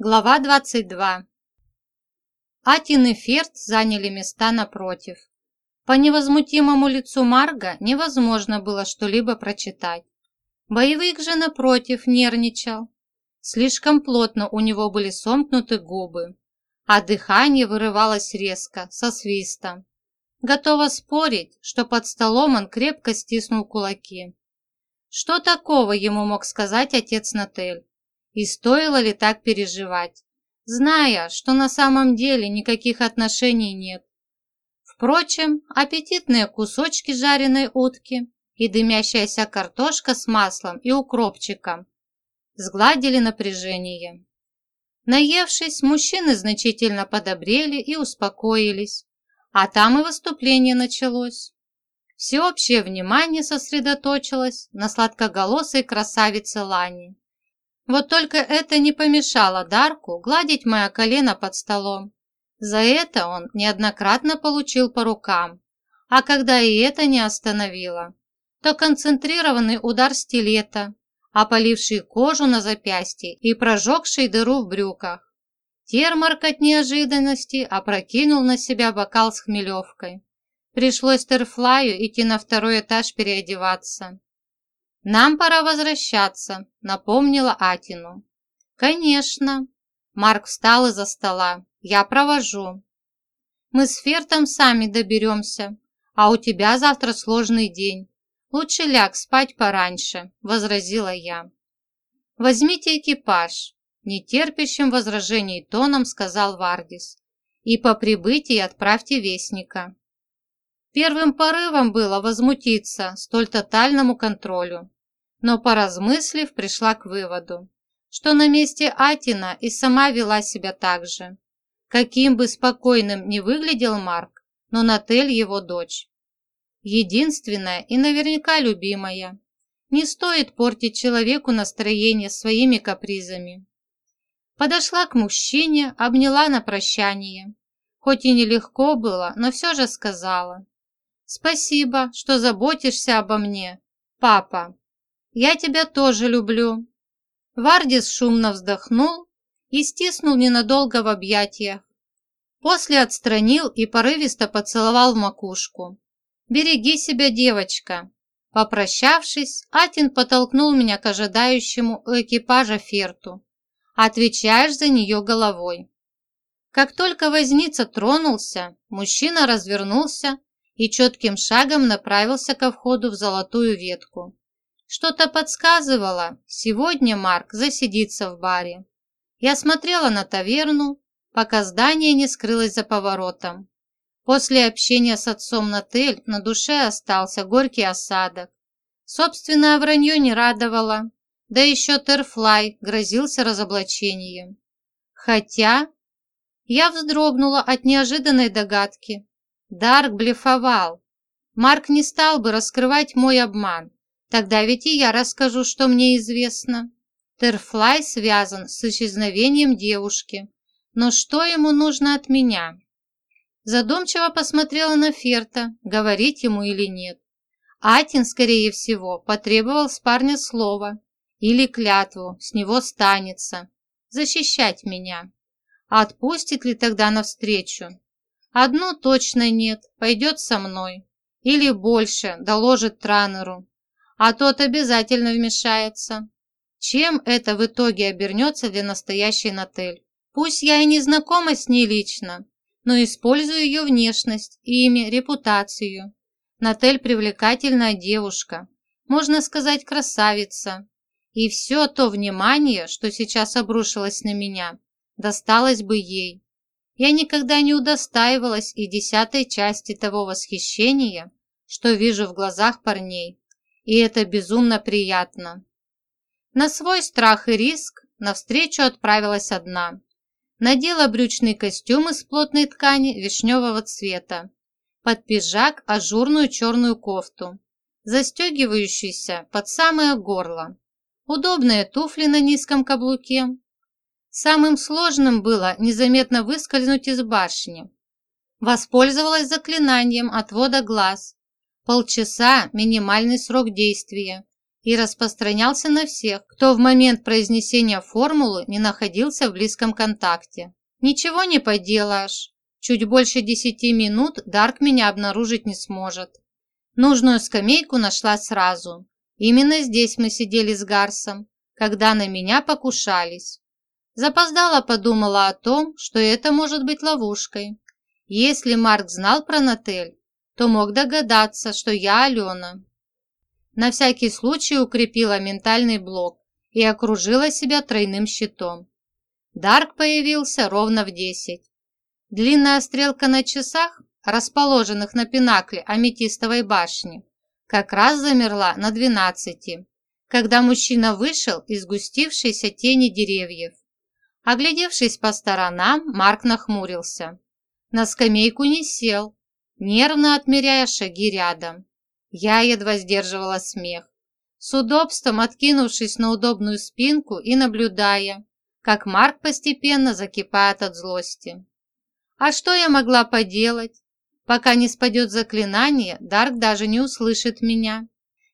Глава 22 Атин и Ферд заняли места напротив. По невозмутимому лицу Марга невозможно было что-либо прочитать. Боевик же, напротив, нервничал. Слишком плотно у него были сомкнуты губы, а дыхание вырывалось резко, со свистом. Готова спорить, что под столом он крепко стиснул кулаки. Что такого ему мог сказать отец Натель? И стоило ли так переживать, зная, что на самом деле никаких отношений нет? Впрочем, аппетитные кусочки жареной утки и дымящаяся картошка с маслом и укропчиком сгладили напряжение. Наевшись, мужчины значительно подобрели и успокоились, а там и выступление началось. Всеобщее внимание сосредоточилось на сладкоголосой красавице Лани. Вот только это не помешало Дарку гладить мое колено под столом. За это он неоднократно получил по рукам. А когда и это не остановило, то концентрированный удар стилета, опаливший кожу на запястье и прожегший дыру в брюках. Термарк от неожиданности опрокинул на себя бокал с хмелевкой. Пришлось Терфлаю идти на второй этаж переодеваться. «Нам пора возвращаться», — напомнила Атину. «Конечно». Марк встал из-за стола. «Я провожу». «Мы с Фертом сами доберемся, а у тебя завтра сложный день. Лучше ляг спать пораньше», — возразила я. «Возьмите экипаж», — нетерпящим возражений тоном сказал Вардис. «И по прибытии отправьте вестника». Первым порывом было возмутиться столь тотальному контролю, но поразмыслив, пришла к выводу, что на месте Атина и сама вела себя так же. Каким бы спокойным ни выглядел Марк, но Натель его дочь. Единственная и наверняка любимая. Не стоит портить человеку настроение своими капризами. Подошла к мужчине, обняла на прощание. Хоть и нелегко было, но все же сказала. «Спасибо, что заботишься обо мне, папа. Я тебя тоже люблю». Вардис шумно вздохнул и стиснул ненадолго в объятиях. После отстранил и порывисто поцеловал в макушку. «Береги себя, девочка!» Попрощавшись, Атин подтолкнул меня к ожидающему экипажа Ферту. «Отвечаешь за нее головой». Как только возница тронулся, мужчина развернулся и четким шагом направился ко входу в золотую ветку. Что-то подсказывало, сегодня Марк засидится в баре. Я смотрела на таверну, пока здание не скрылось за поворотом. После общения с отцом Натель на душе остался горький осадок. Собственное вранье не радовало, да еще Терфлай грозился разоблачением. Хотя я вздрогнула от неожиданной догадки. Дарк блефовал. Марк не стал бы раскрывать мой обман. Тогда ведь и я расскажу, что мне известно. Терфлай связан с исчезновением девушки. Но что ему нужно от меня? Задумчиво посмотрела на Ферта, говорить ему или нет. Атин, скорее всего, потребовал с парня слова или клятву, с него станется. Защищать меня. отпустит ли тогда навстречу? Одно точно нет, пойдет со мной. Или больше, доложит Транеру. А тот обязательно вмешается. Чем это в итоге обернется для настоящей Натель? Пусть я и не знакома с ней лично, но использую ее внешность, имя, репутацию. Натель привлекательная девушка, можно сказать красавица. И все то внимание, что сейчас обрушилось на меня, досталось бы ей я никогда не удостаивалась и десятой части того восхищения, что вижу в глазах парней, и это безумно приятно. На свой страх и риск навстречу отправилась одна. Надела брючный костюм из плотной ткани вишневого цвета, под пиджак ажурную черную кофту, застегивающуюся под самое горло, удобные туфли на низком каблуке, Самым сложным было незаметно выскользнуть из башни. Воспользовалась заклинанием отвода глаз. Полчаса – минимальный срок действия. и распространялся на всех, кто в момент произнесения формулы не находился в близком контакте. Ничего не поделаешь. Чуть больше десяти минут Дарк меня обнаружить не сможет. Нужную скамейку нашла сразу. Именно здесь мы сидели с Гарсом, когда на меня покушались. Запоздала подумала о том, что это может быть ловушкой. Если Марк знал про Натель, то мог догадаться, что я Алена. На всякий случай укрепила ментальный блок и окружила себя тройным щитом. Дарк появился ровно в десять. Длинная стрелка на часах, расположенных на пинакле аметистовой башни, как раз замерла на двенадцати, когда мужчина вышел из густившейся тени деревьев. Оглядевшись по сторонам, Марк нахмурился. На скамейку не сел, нервно отмеряя шаги рядом. Я едва сдерживала смех, с удобством откинувшись на удобную спинку и наблюдая, как Марк постепенно закипает от злости. А что я могла поделать? Пока не спадет заклинание, Дарк даже не услышит меня.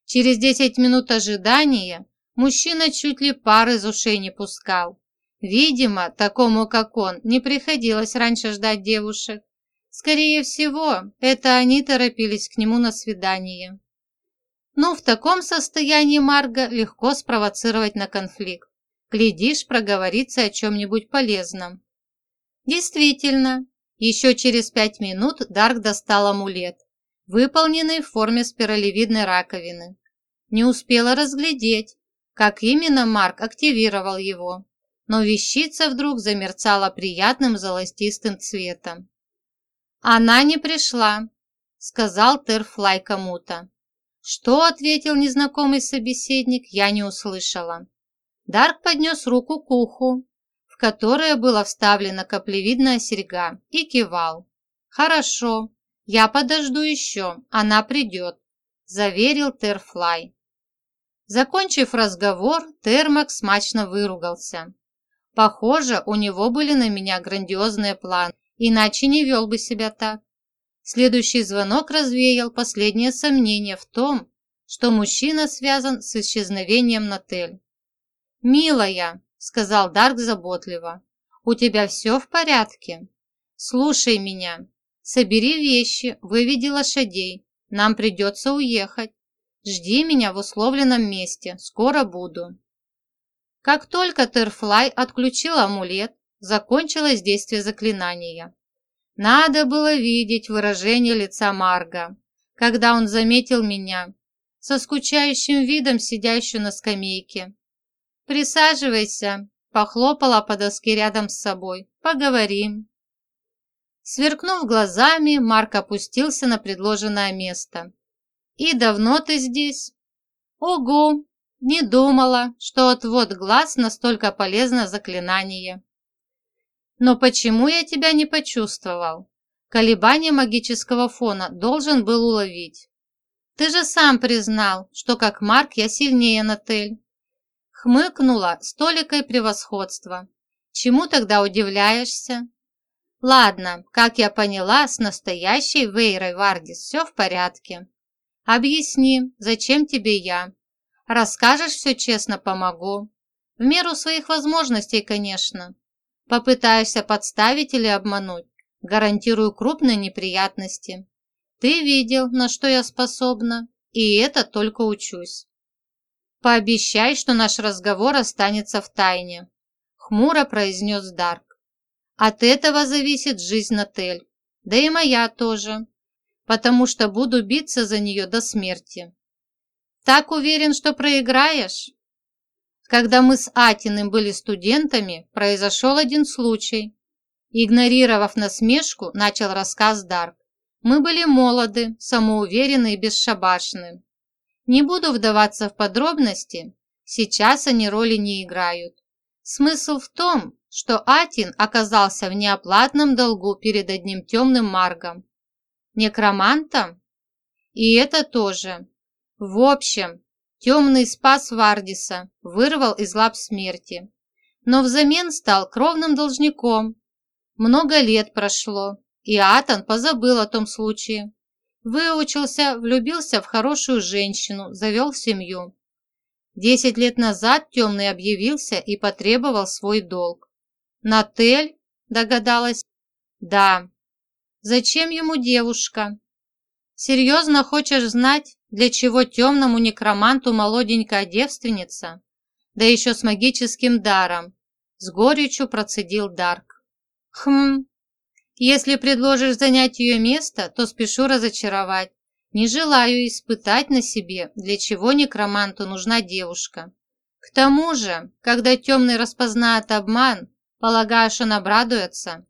Через десять минут ожидания мужчина чуть ли пар из ушей не пускал. Видимо, такому, как он, не приходилось раньше ждать девушек. Скорее всего, это они торопились к нему на свидание. Ну, в таком состоянии Марга легко спровоцировать на конфликт. Глядишь, проговориться о чем-нибудь полезном. Действительно, еще через пять минут Дарк достал амулет, выполненный в форме спиралевидной раковины. Не успела разглядеть, как именно Марк активировал его, но вещица вдруг замерцала приятным золотистым цветом. «Она не пришла», — сказал Терфлай кому-то. Что ответил незнакомый собеседник, я не услышала. Дарк поднес руку к уху, в которое была вставлена каплевидная серьга, и кивал. «Хорошо, я подожду еще, она придет», – заверил Терфлай. Закончив разговор, Термак смачно выругался. Похоже, у него были на меня грандиозные планы иначе не вел бы себя так. Следующий звонок развеял последнее сомнение в том, что мужчина связан с исчезновением Натель. «Милая», — сказал Дарк заботливо, — «у тебя все в порядке? Слушай меня. Собери вещи, выведи лошадей. Нам придется уехать. Жди меня в условленном месте. Скоро буду». Как только Терфлай отключил амулет, закончилось действие заклинания. Надо было видеть выражение лица Марга, когда он заметил меня, со скучающим видом сидящую на скамейке. «Присаживайся», – похлопала по доске рядом с собой. «Поговорим». Сверкнув глазами, Марк опустился на предложенное место. «И давно ты здесь?» «Ого! Не думала, что отвод глаз настолько полезно заклинание». Но почему я тебя не почувствовал? Колебание магического фона должен был уловить. Ты же сам признал, что как Марк я сильнее Натель. Хмыкнула с толикой превосходства. Чему тогда удивляешься? Ладно, как я поняла, с настоящей Вейрой Вардис все в порядке. Объясни, зачем тебе я? Расскажешь все честно, помогу. В меру своих возможностей, конечно. Попытаешься подставить или обмануть, гарантирую крупные неприятности. Ты видел, на что я способна, и это только учусь. Пообещай, что наш разговор останется в тайне, хмуро произнес Дарк. От этого зависит жизнь Натель, да и моя тоже, потому что буду биться за нее до смерти. Так уверен, что проиграешь? Когда мы с Атиным были студентами, произошел один случай. Игнорировав насмешку, начал рассказ Дарк. Мы были молоды, самоуверенны и бесшабашны. Не буду вдаваться в подробности, сейчас они роли не играют. Смысл в том, что Атин оказался в неоплатном долгу перед одним темным маргом. Некромантом? И это тоже. В общем, Темный спас Вардиса, вырвал из лап смерти, но взамен стал кровным должником. Много лет прошло, и Атан позабыл о том случае. Выучился, влюбился в хорошую женщину, завел семью. Десять лет назад темный объявился и потребовал свой долг. Натель, догадалась? Да. Зачем ему девушка? Серьезно хочешь знать, для чего темному некроманту молоденькая девственница? Да еще с магическим даром. С горечью процедил Дарк. Хм, если предложишь занять ее место, то спешу разочаровать. Не желаю испытать на себе, для чего некроманту нужна девушка. К тому же, когда темный распознает обман, полагаешь, он обрадуется?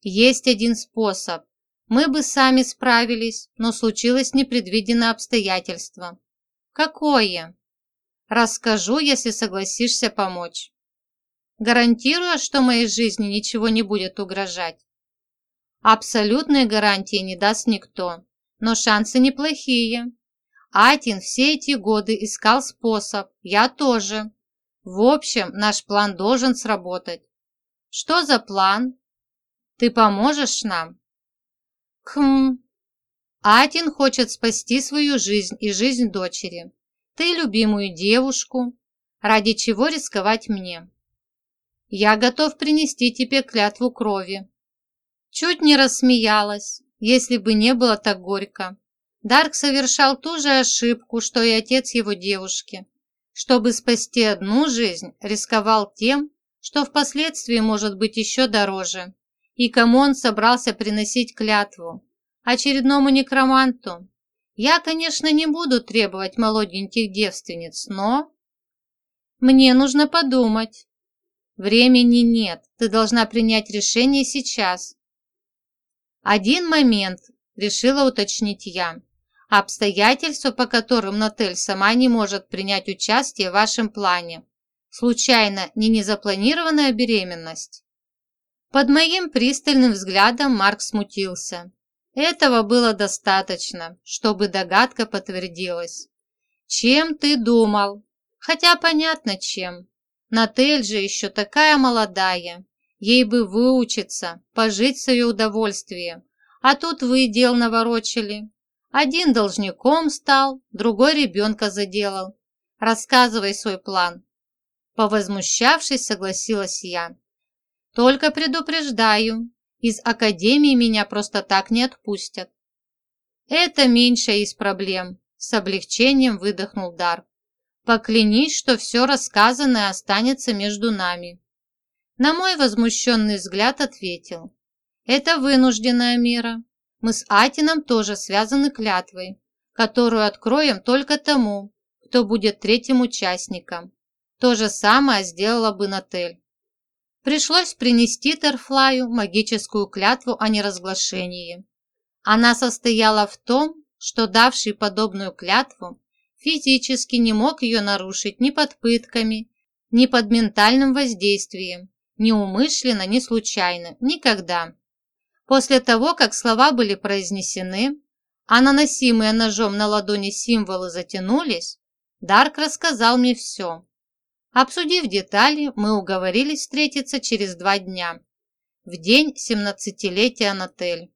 Есть один способ. Мы бы сами справились, но случилось непредвиденное обстоятельство. Какое? Расскажу, если согласишься помочь. Гарантирую, что моей жизни ничего не будет угрожать. Абсолютной гарантии не даст никто но шансы неплохие. Атин все эти годы искал способ, я тоже. В общем, наш план должен сработать. Что за план? Ты поможешь нам? Хм. Атин хочет спасти свою жизнь и жизнь дочери. Ты любимую девушку. Ради чего рисковать мне? Я готов принести тебе клятву крови. Чуть не рассмеялась если бы не было так горько. Дарк совершал ту же ошибку, что и отец его девушки. Чтобы спасти одну жизнь, рисковал тем, что впоследствии может быть еще дороже. И кому он собрался приносить клятву? Очередному некроманту? Я, конечно, не буду требовать молоденьких девственниц, но... Мне нужно подумать. Времени нет, ты должна принять решение сейчас. «Один момент», – решила уточнить я. «Обстоятельства, по которым Нотель сама не может принять участие в вашем плане. Случайно не незапланированная беременность?» Под моим пристальным взглядом Марк смутился. Этого было достаточно, чтобы догадка подтвердилась. «Чем ты думал?» «Хотя понятно, чем. Натель же еще такая молодая, Ей бы выучиться, пожить свое удовольствие. А тут вы дел наворочили. Один должником стал, другой ребенка заделал. Рассказывай свой план. Повозмущавшись, согласилась я. Только предупреждаю, из академии меня просто так не отпустят. Это меньшая из проблем, с облегчением выдохнул Дар. Поклянись, что все рассказанное останется между нами. На мой возмущенный взгляд ответил. Это вынужденная мера. Мы с Атином тоже связаны клятвой, которую откроем только тому, кто будет третьим участником. То же самое сделала бы Натель. Пришлось принести Терфлаю магическую клятву о неразглашении. Она состояла в том, что давший подобную клятву физически не мог ее нарушить ни под пытками, ни под ментальным воздействием, ни умышленно, ни случайно, никогда. После того, как слова были произнесены, а наносимые ножом на ладони символы затянулись, Дарк рассказал мне все. Обсудив детали, мы уговорились встретиться через два дня, в день семнадцатилетия Натель.